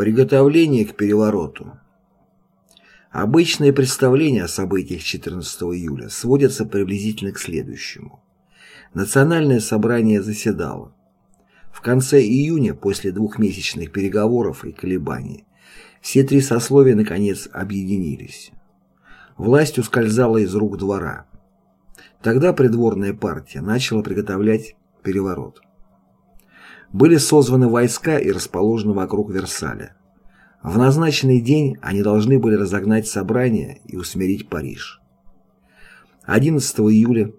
Приготовление к перевороту. Обычные представления о событиях 14 июля сводятся приблизительно к следующему. Национальное собрание заседало. В конце июня, после двухмесячных переговоров и колебаний, все три сословия наконец объединились. Власть ускользала из рук двора. Тогда придворная партия начала приготовлять переворот были созваны войска и расположены вокруг Версаля. В назначенный день они должны были разогнать собрание и усмирить Париж. 11 июля,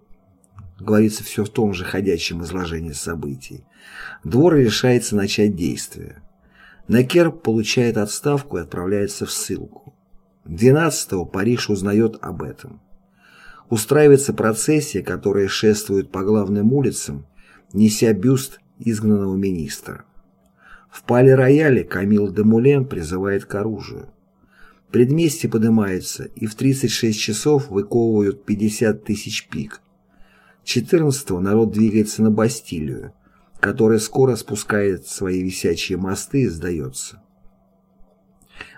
говорится все в том же ходячем изложении событий, двор решается начать действие. Некер получает отставку и отправляется в ссылку. 12-го Париж узнает об этом. Устраивается процессия, которая шествует по главным улицам, неся бюст изгнанного министра. В пале-рояле Камил де Мулен призывает к оружию. Предместье поднимается и в 36 часов выковывают 50 тысяч пик. 14-го народ двигается на Бастилию, которая скоро спускает свои висячие мосты и сдается.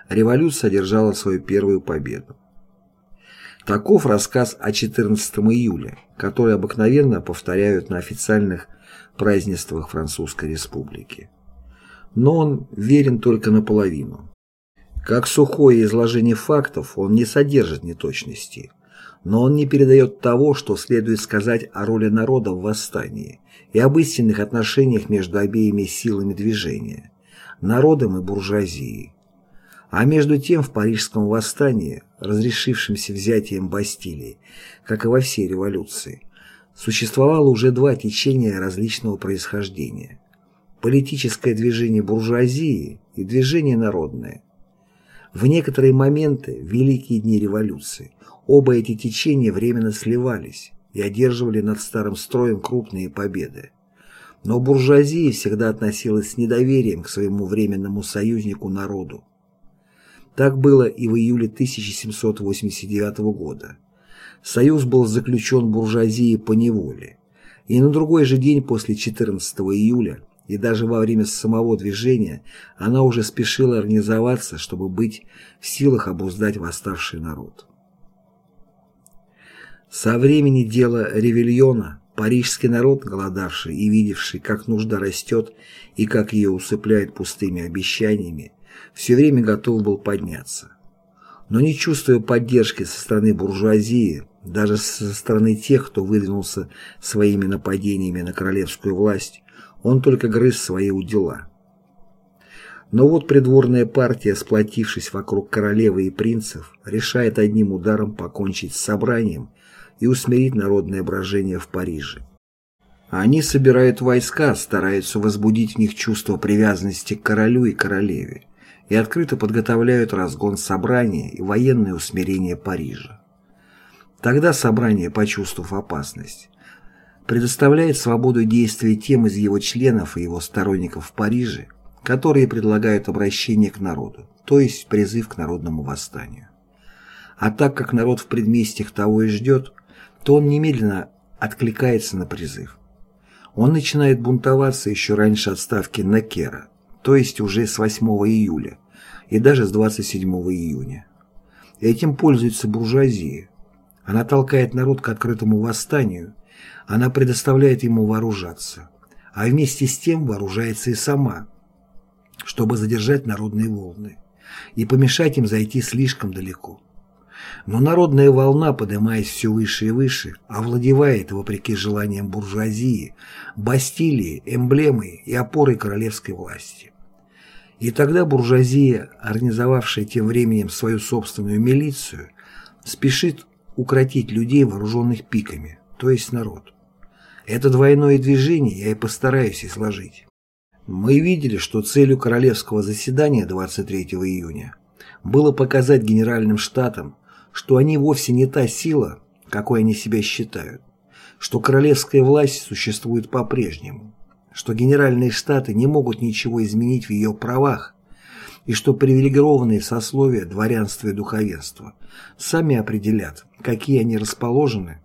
Революция одержала свою первую победу. Таков рассказ о 14 июля, который обыкновенно повторяют на официальных празднествах Французской Республики. Но он верен только наполовину. Как сухое изложение фактов, он не содержит неточностей, но он не передает того, что следует сказать о роли народа в восстании и об истинных отношениях между обеими силами движения – народом и буржуазией. А между тем в Парижском восстании, разрешившемся взятием Бастилии, как и во всей революции, существовало уже два течения различного происхождения – политическое движение буржуазии и движение народное. В некоторые моменты, в великие дни революции, оба эти течения временно сливались и одерживали над старым строем крупные победы. Но буржуазия всегда относилась с недоверием к своему временному союзнику народу. Так было и в июле 1789 года. Союз был заключен буржуазией по неволе. И на другой же день после 14 июля, и даже во время самого движения, она уже спешила организоваться, чтобы быть в силах обуздать восставший народ. Со времени дела ревельона парижский народ, голодавший и видевший, как нужда растет и как ее усыпляет пустыми обещаниями, все время готов был подняться. Но не чувствуя поддержки со стороны буржуазии, даже со стороны тех, кто выдвинулся своими нападениями на королевскую власть, он только грыз свои удела. Но вот придворная партия, сплотившись вокруг королевы и принцев, решает одним ударом покончить с собранием и усмирить народное брожение в Париже. Они собирают войска, стараются возбудить в них чувство привязанности к королю и королеве и открыто подготовляют разгон собрания и военное усмирение Парижа. Тогда собрание, почувствовав опасность, предоставляет свободу действия тем из его членов и его сторонников в Париже, которые предлагают обращение к народу, то есть призыв к народному восстанию. А так как народ в предместьях того и ждет, то он немедленно откликается на призыв. Он начинает бунтоваться еще раньше отставки Накера, то есть уже с 8 июля и даже с 27 июня. Этим пользуется буржуазия, она толкает народ к открытому восстанию, она предоставляет ему вооружаться, а вместе с тем вооружается и сама, чтобы задержать народные волны и помешать им зайти слишком далеко. Но народная волна, поднимаясь все выше и выше, овладевает, вопреки желаниям буржуазии, Бастилии, эмблемой и опорой королевской власти. И тогда буржуазия, организовавшая тем временем свою собственную милицию, спешит укротить людей, вооруженных пиками, то есть народ. Это двойное движение я и постараюсь изложить. Мы видели, что целью королевского заседания 23 июня было показать генеральным штатам, что они вовсе не та сила, какой они себя считают, что королевская власть существует по-прежнему, что генеральные штаты не могут ничего изменить в ее правах и что привилегированные сословия дворянства и духовенства сами определят, какие они расположены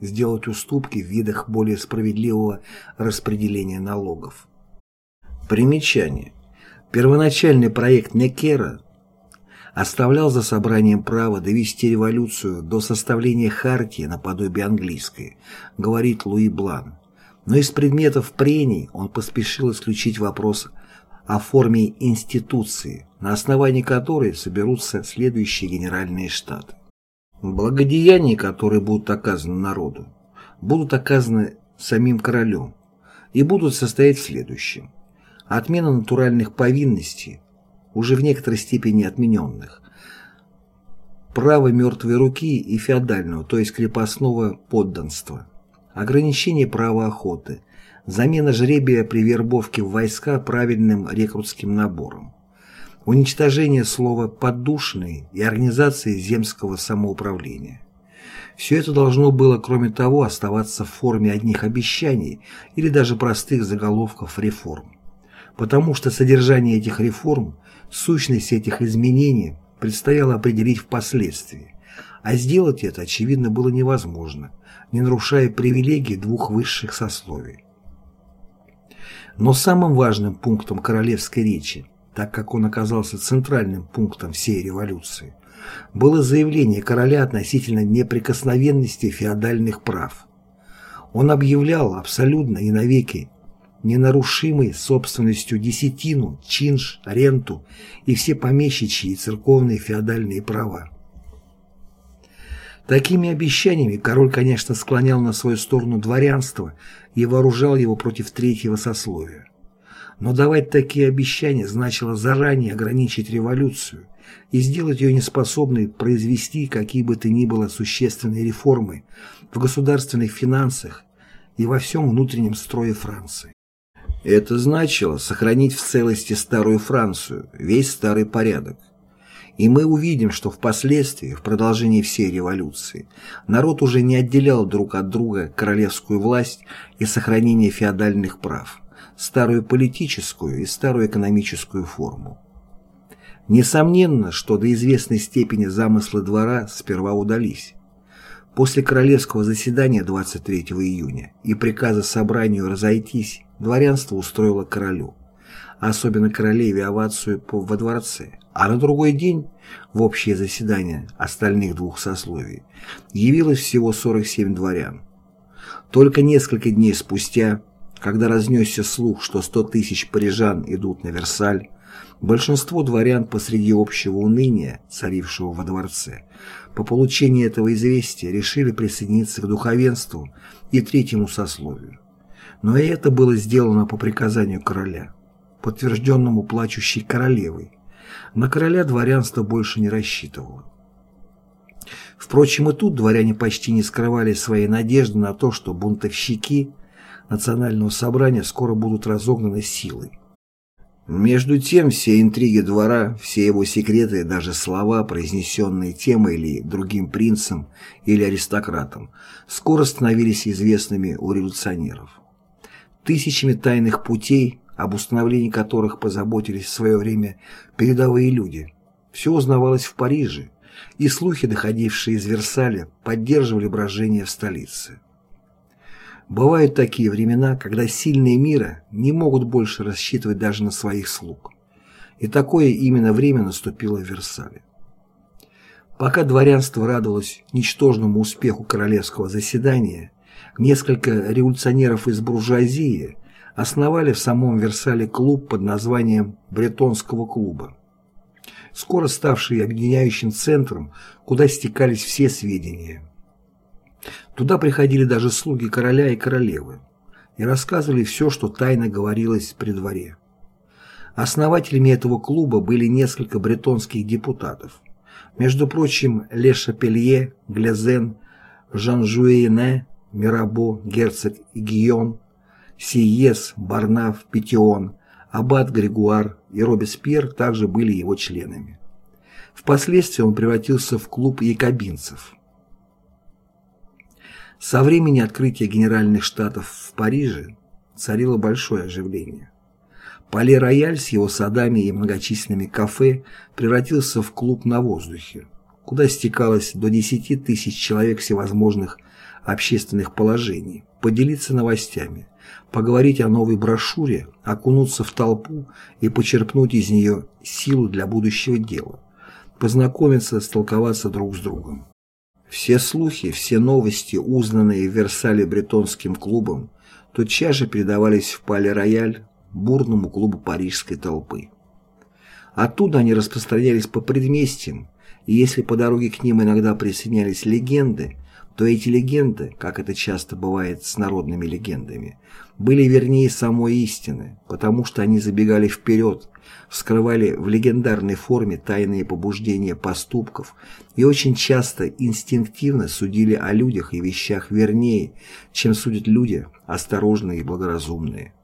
сделать уступки в видах более справедливого распределения налогов. Примечание. Первоначальный проект Некера оставлял за собранием право довести революцию до составления хартии наподобие английской, говорит Луи Блан. Но из предметов прений он поспешил исключить вопрос о форме институции, на основании которой соберутся следующие генеральные штаты. Благодеяния, которые будут оказаны народу, будут оказаны самим королем и будут состоять в следующем. Отмена натуральных повинностей, уже в некоторой степени отмененных, право мертвой руки и феодального, то есть крепостного подданства, ограничение права охоты, замена жребия при вербовке в войска правильным рекрутским набором, уничтожение слова «поддушный» и организации земского самоуправления. Все это должно было, кроме того, оставаться в форме одних обещаний или даже простых заголовков реформ. Потому что содержание этих реформ, сущность этих изменений предстояло определить впоследствии, а сделать это, очевидно, было невозможно, не нарушая привилегий двух высших сословий. Но самым важным пунктом королевской речи, так как он оказался центральным пунктом всей революции, было заявление короля относительно неприкосновенности феодальных прав. Он объявлял абсолютно и навеки ненарушимой собственностью десятину, чинш, ренту и все помещичьи и церковные феодальные права. Такими обещаниями король, конечно, склонял на свою сторону дворянство и вооружал его против третьего сословия. Но давать такие обещания значило заранее ограничить революцию и сделать ее неспособной произвести какие бы то ни было существенные реформы в государственных финансах и во всем внутреннем строе Франции. Это значило сохранить в целости старую Францию, весь старый порядок. И мы увидим, что впоследствии, в продолжении всей революции, народ уже не отделял друг от друга королевскую власть и сохранение феодальных прав, старую политическую и старую экономическую форму. Несомненно, что до известной степени замыслы двора сперва удались. После королевского заседания 23 июня и приказа собранию разойтись, дворянство устроило королю, особенно королеве овацию во дворце, а на другой день в общее заседание остальных двух сословий явилось всего 47 дворян. Только несколько дней спустя, когда разнесся слух, что 100 тысяч парижан идут на Версаль, большинство дворян посреди общего уныния, царившего во дворце, по получении этого известия решили присоединиться к духовенству и третьему сословию. Но и это было сделано по приказанию короля, подтвержденному плачущей королевой, на короля дворянство больше не рассчитывало. Впрочем, и тут дворяне почти не скрывали своей надежды на то, что бунтовщики национального собрания скоро будут разогнаны силой. Между тем, все интриги двора, все его секреты, даже слова, произнесенные тем или другим принцем или аристократом, скоро становились известными у революционеров. Тысячами тайных путей об установлении которых позаботились в свое время передовые люди. Все узнавалось в Париже, и слухи, доходившие из Версаля, поддерживали брожение в столице. Бывают такие времена, когда сильные мира не могут больше рассчитывать даже на своих слуг. И такое именно время наступило в Версале. Пока дворянство радовалось ничтожному успеху королевского заседания, несколько революционеров из буржуазии основали в самом Версале клуб под названием Бретонского клуба, скоро ставший объединяющим центром, куда стекались все сведения. Туда приходили даже слуги короля и королевы и рассказывали все, что тайно говорилось при дворе. Основателями этого клуба были несколько бретонских депутатов. Между прочим, Ле Шапелье, Глезен, Жан-Жуэне, Мирабо, герцог и Гийон, Сиес, Барнаф, Петион, Аббат Григуар и Робеспьер также были его членами. Впоследствии он превратился в клуб якобинцев. Со времени открытия Генеральных Штатов в Париже царило большое оживление. Пале-Рояль с его садами и многочисленными кафе превратился в клуб на воздухе, куда стекалось до 10 тысяч человек всевозможных общественных положений, поделиться новостями, поговорить о новой брошюре, окунуться в толпу и почерпнуть из нее силу для будущего дела, познакомиться, столковаться друг с другом. Все слухи, все новости, узнанные в Версале бретонским клубом, тотчас же передавались в Пале-Рояль, бурному клубу парижской толпы. Оттуда они распространялись по предместьям, и если по дороге к ним иногда присоединялись легенды, то эти легенды, как это часто бывает с народными легендами, были вернее самой истины, потому что они забегали вперед, вскрывали в легендарной форме тайные побуждения поступков и очень часто инстинктивно судили о людях и вещах вернее, чем судят люди, осторожные и благоразумные.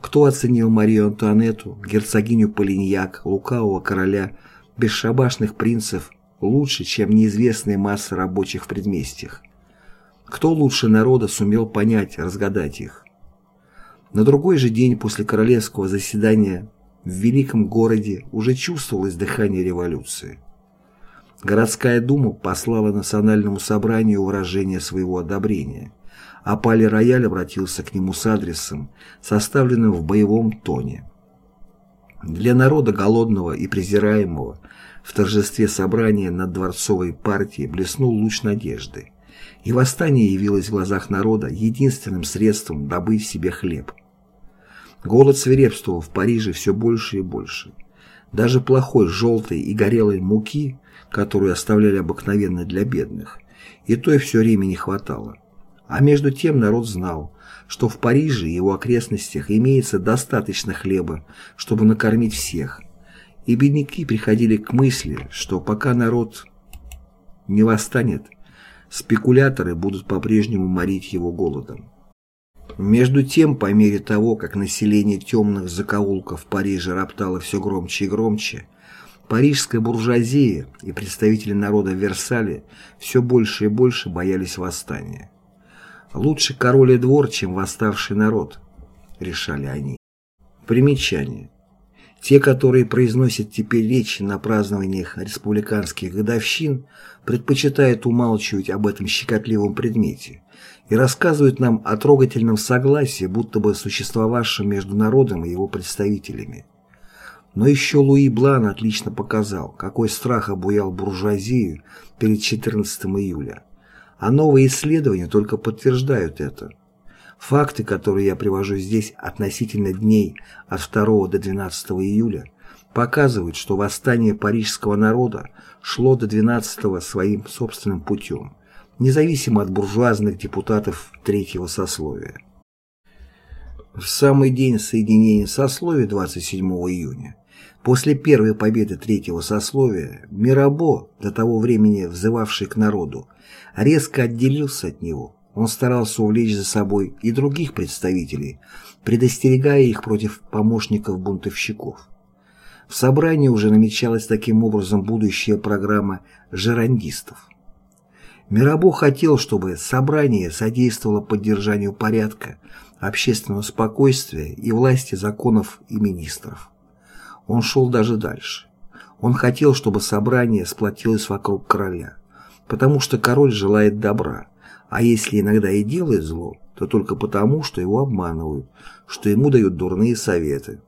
Кто оценил Марию Антуанетту, герцогиню Полиньяк, лукавого короля, бесшабашных принцев лучше, чем неизвестные массы рабочих в предместьях? Кто лучше народа сумел понять, разгадать их? На другой же день после королевского заседания в великом городе уже чувствовалось дыхание революции. Городская дума послала национальному собранию выражение своего одобрения – а Пали-Рояль обратился к нему с адресом, составленным в боевом тоне. Для народа голодного и презираемого в торжестве собрания над дворцовой партией блеснул луч надежды, и восстание явилось в глазах народа единственным средством добыть себе хлеб. Голод свирепствовал в Париже все больше и больше. Даже плохой желтой и горелой муки, которую оставляли обыкновенно для бедных, и той все время не хватало. А между тем народ знал, что в Париже и его окрестностях имеется достаточно хлеба, чтобы накормить всех. И бедняки приходили к мысли, что пока народ не восстанет, спекуляторы будут по-прежнему морить его голодом. Между тем, по мере того, как население темных закоулков Парижа роптало все громче и громче, парижская буржуазия и представители народа в Версале все больше и больше боялись восстания. Лучше король и двор, чем восставший народ, решали они. Примечание. Те, которые произносят теперь речи на празднованиях республиканских годовщин, предпочитают умалчивать об этом щекотливом предмете и рассказывают нам о трогательном согласии, будто бы существовавшем между народом и его представителями. Но еще Луи Блан отлично показал, какой страх обуял буржуазию перед 14 июля. А новые исследования только подтверждают это. Факты, которые я привожу здесь относительно дней от 2 до 12 июля, показывают, что восстание парижского народа шло до 12 своим собственным путем, независимо от буржуазных депутатов третьего сословия. В самый день соединения сословий 27 июня После первой победы третьего сословия Мирабо, до того времени взывавший к народу, резко отделился от него. Он старался увлечь за собой и других представителей, предостерегая их против помощников-бунтовщиков. В собрании уже намечалась таким образом будущая программа жерандистов. Мирабо хотел, чтобы собрание содействовало поддержанию порядка, общественного спокойствия и власти законов и министров. Он шел даже дальше. Он хотел, чтобы собрание сплотилось вокруг короля, потому что король желает добра, а если иногда и делает зло, то только потому, что его обманывают, что ему дают дурные советы.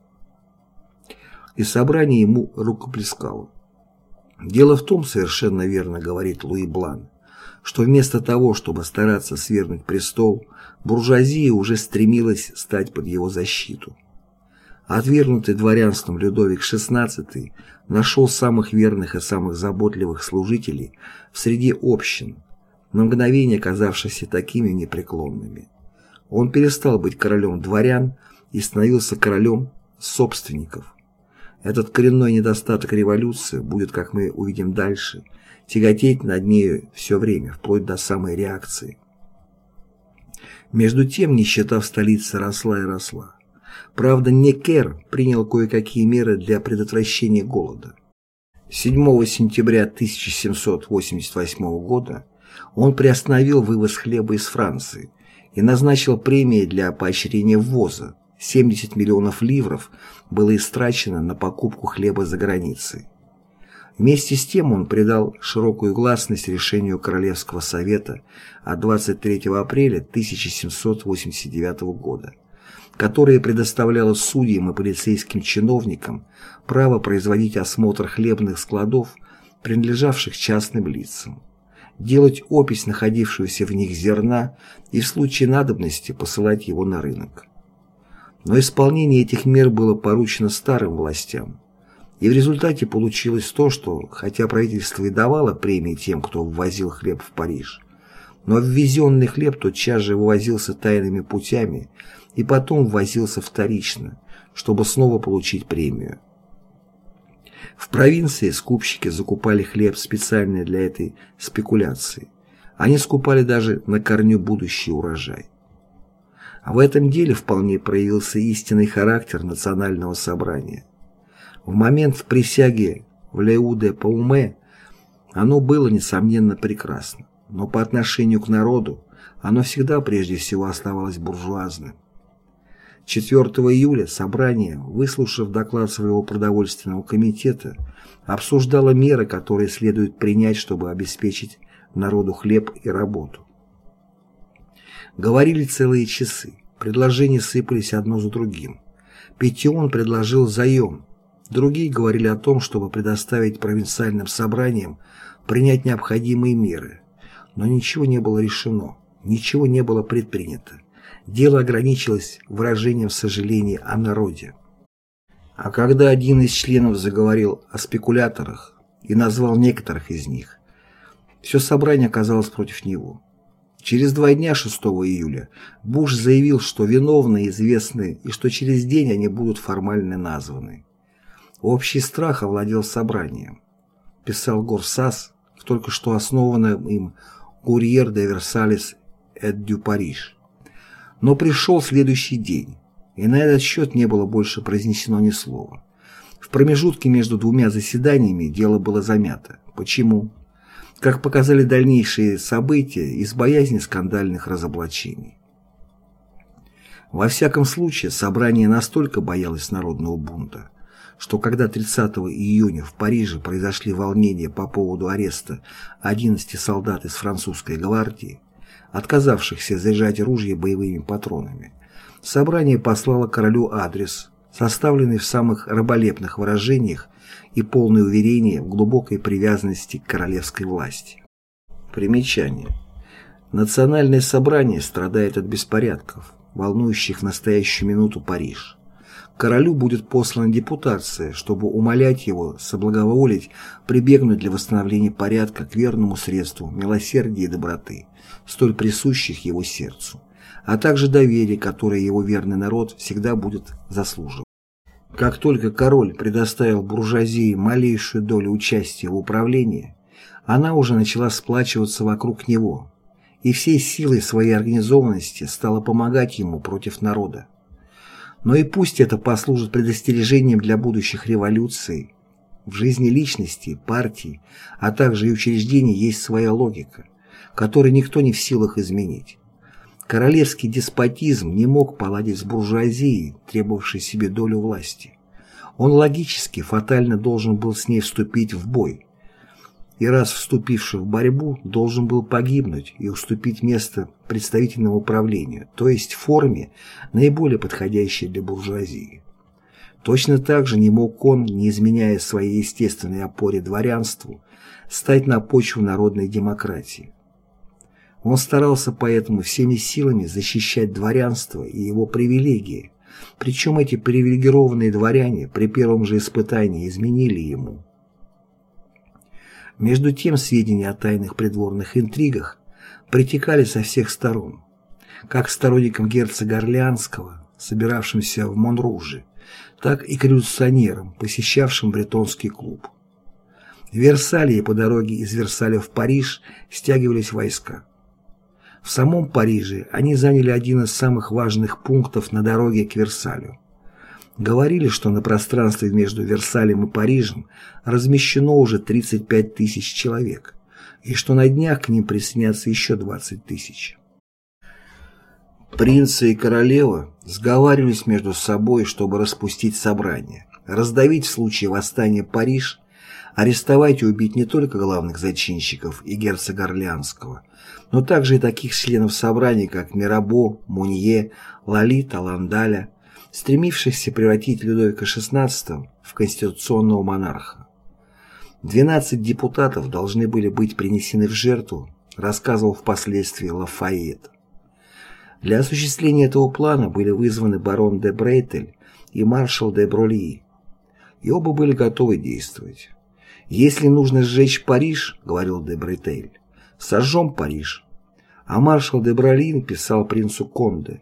И собрание ему рукоплескало. Дело в том, совершенно верно говорит Луи Блан, что вместо того, чтобы стараться свергнуть престол, буржуазия уже стремилась стать под его защиту. Отвергнутый дворянством Людовик XVI нашел самых верных и самых заботливых служителей в среде общин, на мгновение казавшихся такими непреклонными. Он перестал быть королем дворян и становился королем собственников. Этот коренной недостаток революции будет, как мы увидим дальше, тяготеть над нею все время, вплоть до самой реакции. Между тем нищета в столице росла и росла. Правда, Некер принял кое-какие меры для предотвращения голода. 7 сентября 1788 года он приостановил вывоз хлеба из Франции и назначил премии для поощрения ввоза. 70 миллионов ливров было истрачено на покупку хлеба за границей. Вместе с тем он придал широкую гласность решению Королевского совета от 23 апреля 1789 года, которое предоставляло судьям и полицейским чиновникам право производить осмотр хлебных складов, принадлежавших частным лицам, делать опись находившегося в них зерна и в случае надобности посылать его на рынок. Но исполнение этих мер было поручено старым властям, и в результате получилось то, что, хотя правительство и давало премии тем, кто ввозил хлеб в Париж, но ввезенный хлеб тотчас же вывозился тайными путями и потом ввозился вторично, чтобы снова получить премию. В провинции скупщики закупали хлеб специально для этой спекуляции. Они скупали даже на корню будущий урожай. А в этом деле вполне проявился истинный характер национального собрания. В момент присяги в Леуде Пауме оно было, несомненно, прекрасно, но по отношению к народу оно всегда прежде всего оставалось буржуазным. 4 июля собрание, выслушав доклад своего продовольственного комитета, обсуждало меры, которые следует принять, чтобы обеспечить народу хлеб и работу. Говорили целые часы, предложения сыпались одно за другим. Петион предложил заем, другие говорили о том, чтобы предоставить провинциальным собраниям принять необходимые меры, но ничего не было решено, ничего не было предпринято дело ограничилось выражением сожаления о народе. А когда один из членов заговорил о спекуляторах и назвал некоторых из них, все собрание оказалось против него. Через два дня, 6 июля, Буш заявил, что виновные известны и что через день они будут формально названы. Общий страх овладел собранием, писал Горсас в только что основанном им «Курьер де Версалис эт дю Париж». Но пришел следующий день, и на этот счет не было больше произнесено ни слова. В промежутке между двумя заседаниями дело было замято. Почему? Как показали дальнейшие события, из боязни скандальных разоблачений. Во всяком случае, собрание настолько боялось народного бунта, что когда 30 июня в Париже произошли волнения по поводу ареста 11 солдат из французской гвардии, отказавшихся заряжать ружья боевыми патронами. Собрание послало королю адрес, составленный в самых раболепных выражениях и полное уверение в глубокой привязанности к королевской власти. Примечание. Национальное собрание страдает от беспорядков, волнующих в настоящую минуту Париж. Королю будет послана депутация, чтобы умолять его соблаговолить прибегнуть для восстановления порядка к верному средству милосердия и доброты, столь присущих его сердцу, а также доверие, которое его верный народ всегда будет заслуживать. Как только король предоставил буржуазии малейшую долю участия в управлении, она уже начала сплачиваться вокруг него и всей силой своей организованности стала помогать ему против народа. Но и пусть это послужит предостережением для будущих революций. В жизни личности, партии, а также и учреждений есть своя логика – который никто не в силах изменить. Королевский деспотизм не мог поладить с буржуазией, требовавшей себе долю власти. Он логически, фатально должен был с ней вступить в бой. И раз вступивший в борьбу, должен был погибнуть и уступить место представительному управлению, то есть форме, наиболее подходящей для буржуазии. Точно так же не мог он, не изменяя своей естественной опоре дворянству, стать на почву народной демократии. Он старался поэтому всеми силами защищать дворянство и его привилегии, причем эти привилегированные дворяне при первом же испытании изменили ему. Между тем сведения о тайных придворных интригах притекали со всех сторон, как сторонникам герцога Орлеанского, собиравшимся в Монруже, так и к революционерам, посещавшим бретонский клуб. В Версале и по дороге из Версаля в Париж стягивались войска. В самом Париже они заняли один из самых важных пунктов на дороге к Версалю. Говорили, что на пространстве между Версалем и Парижем размещено уже 35 тысяч человек, и что на днях к ним присоединятся еще 20 тысяч. Принцы и королева сговаривались между собой, чтобы распустить собрание, раздавить в случае восстания Париж, арестовать и убить не только главных зачинщиков и герцога Орлеанского, но также и таких членов собраний, как Мирабо, Мунье, Лолита, Ландаля, стремившихся превратить Людовика XVI в конституционного монарха. 12 депутатов должны были быть принесены в жертву, рассказывал впоследствии Лафайет. Для осуществления этого плана были вызваны барон де Брейтель и маршал де Брольи, и оба были готовы действовать. «Если нужно сжечь Париж, — говорил де Брейтель, — сожжем Париж». А маршал де Бролин писал принцу Конде,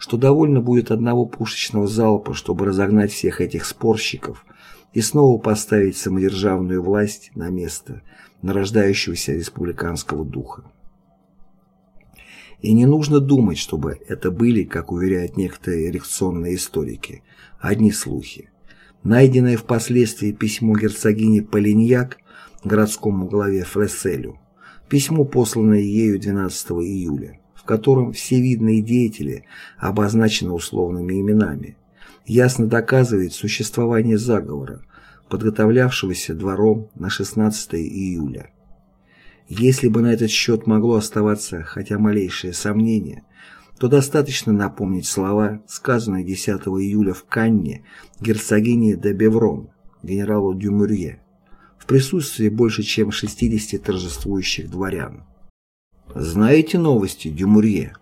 что довольно будет одного пушечного залпа, чтобы разогнать всех этих спорщиков и снова поставить самодержавную власть на место нарождающегося республиканского духа. И не нужно думать, чтобы это были, как уверяют некоторые реакционные историки, одни слухи. Найденное впоследствии письмо герцогини Полиньяк городскому главе Флесселю, письмо, посланное ею 12 июля, в котором все видные деятели обозначены условными именами, ясно доказывает существование заговора, подготовлявшегося двором на 16 июля. Если бы на этот счет могло оставаться хотя малейшее сомнение, то достаточно напомнить слова, сказанные 10 июля в Канне герцогине де Беврон, генералу Дюмурье, в присутствии больше чем 60 торжествующих дворян. «Знаете новости, Дюмурье?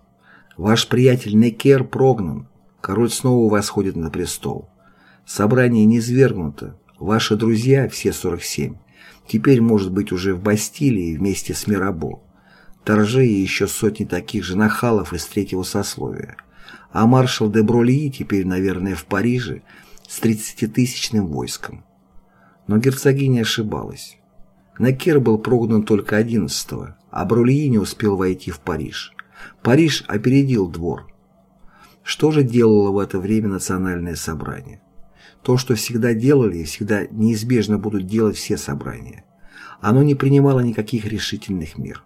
Ваш приятель Некер прогнан, король снова восходит на престол. Собрание не свергнуто, ваши друзья, все 47, Теперь, может быть, уже в Бастилии вместе с Мирабо. Торже и еще сотни таких же нахалов из третьего сословия. А маршал де Брольи теперь, наверное, в Париже с 30-тысячным войском. Но герцогиня ошибалась. Накер был прогнан только 11-го, а Брольи не успел войти в Париж. Париж опередил двор. Что же делало в это время национальное собрание? То, что всегда делали и всегда неизбежно будут делать все собрания. Оно не принимало никаких решительных мер.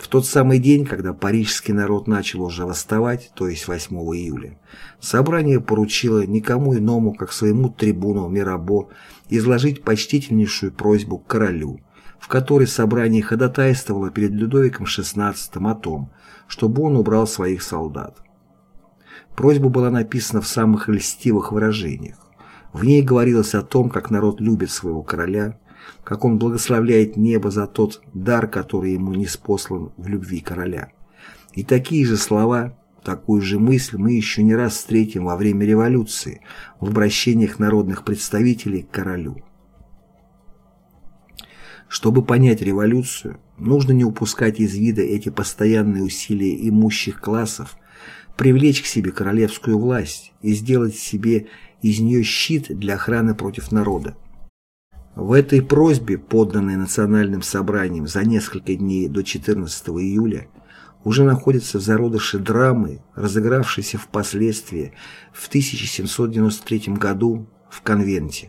В тот самый день, когда парижский народ начал уже восставать, то есть 8 июля, собрание поручило никому иному, как своему трибуну Мирабо, изложить почтительнейшую просьбу к королю, в которой собрание ходатайствовало перед Людовиком XVI о том, чтобы он убрал своих солдат. Просьба была написана в самых льстивых выражениях. В ней говорилось о том, как народ любит своего короля, как он благословляет небо за тот дар, который ему не спослан в любви короля. И такие же слова, такую же мысль мы еще не раз встретим во время революции в обращениях народных представителей к королю. Чтобы понять революцию, нужно не упускать из вида эти постоянные усилия имущих классов привлечь к себе королевскую власть и сделать себе из нее щит для охраны против народа. В этой просьбе, подданной Национальным собранием за несколько дней до 14 июля, уже находится в зародыше драмы, разыгравшейся впоследствии в 1793 году в конвенте.